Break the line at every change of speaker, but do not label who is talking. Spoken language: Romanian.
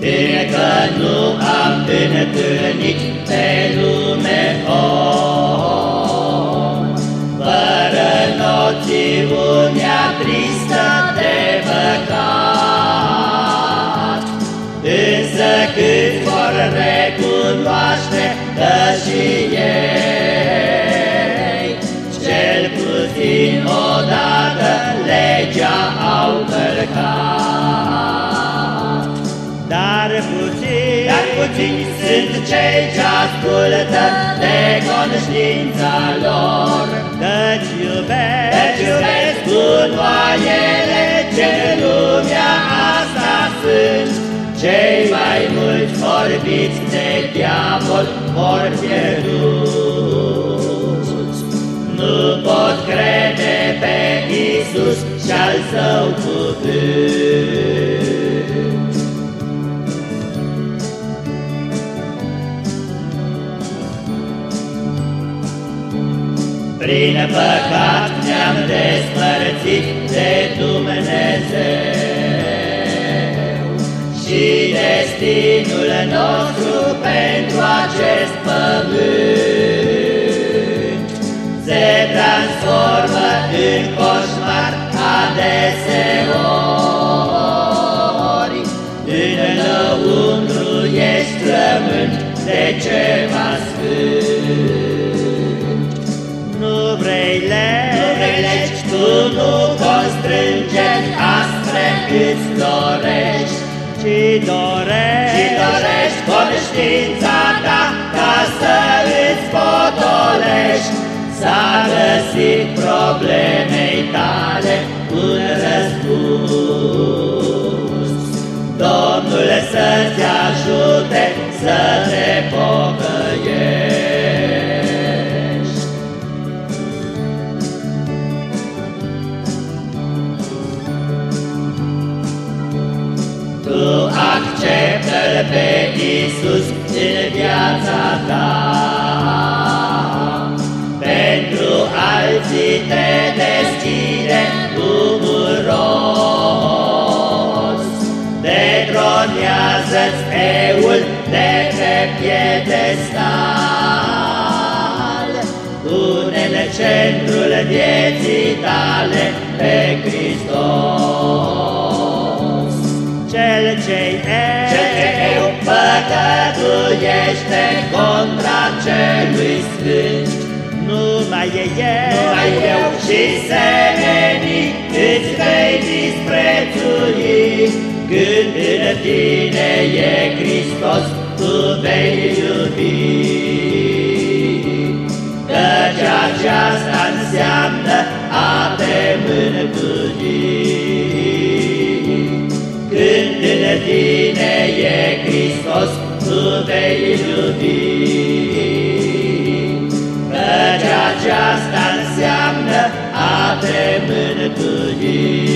Încă nu am întâlnit pe lume om, Fără noțiunea tristă de păcat. Însă cât vor recunoaște că și ei, puțini sunt cei ce ascultă de conștiința lor,
Deci iubesc,
Deci iubesc gunoaiele ce în lumea asta sunt, Cei mai mulți orbiți de diavol vor pierduți. Nu pot crede pe Iisus și al său cuvânt. Prin păcat ne-am despărțit de Dumnezeu. Și destinul nostru pentru acest pământ Se transformă în coșmar adeseori. Înăuntru ești rământ de ceva sfânt.
nu vrei legi,
nu vrei legi, tu nu constrânge aspre îți dorești,
ci dorești,
Și dorești conștiința ta ca să îți potolești, S-a găsit problemei tale un răspuns. Domnul să-ți ajute să te pocăiești. acceptă-L pe Iisus în viața ta. Pentru alții te deschide umuros. Detronează-ți eul de pe piedestal. Pune în centrul vieții tale păcătuiește contra celui sfânt,
nu mai e el,
Numai eu și semenii îți vei disprețui, Când în tine e Hristos, tu vei iubi. Căci aceasta înseamnă a te mântui. Iubi. Căci aceasta înseamnă a te mântui.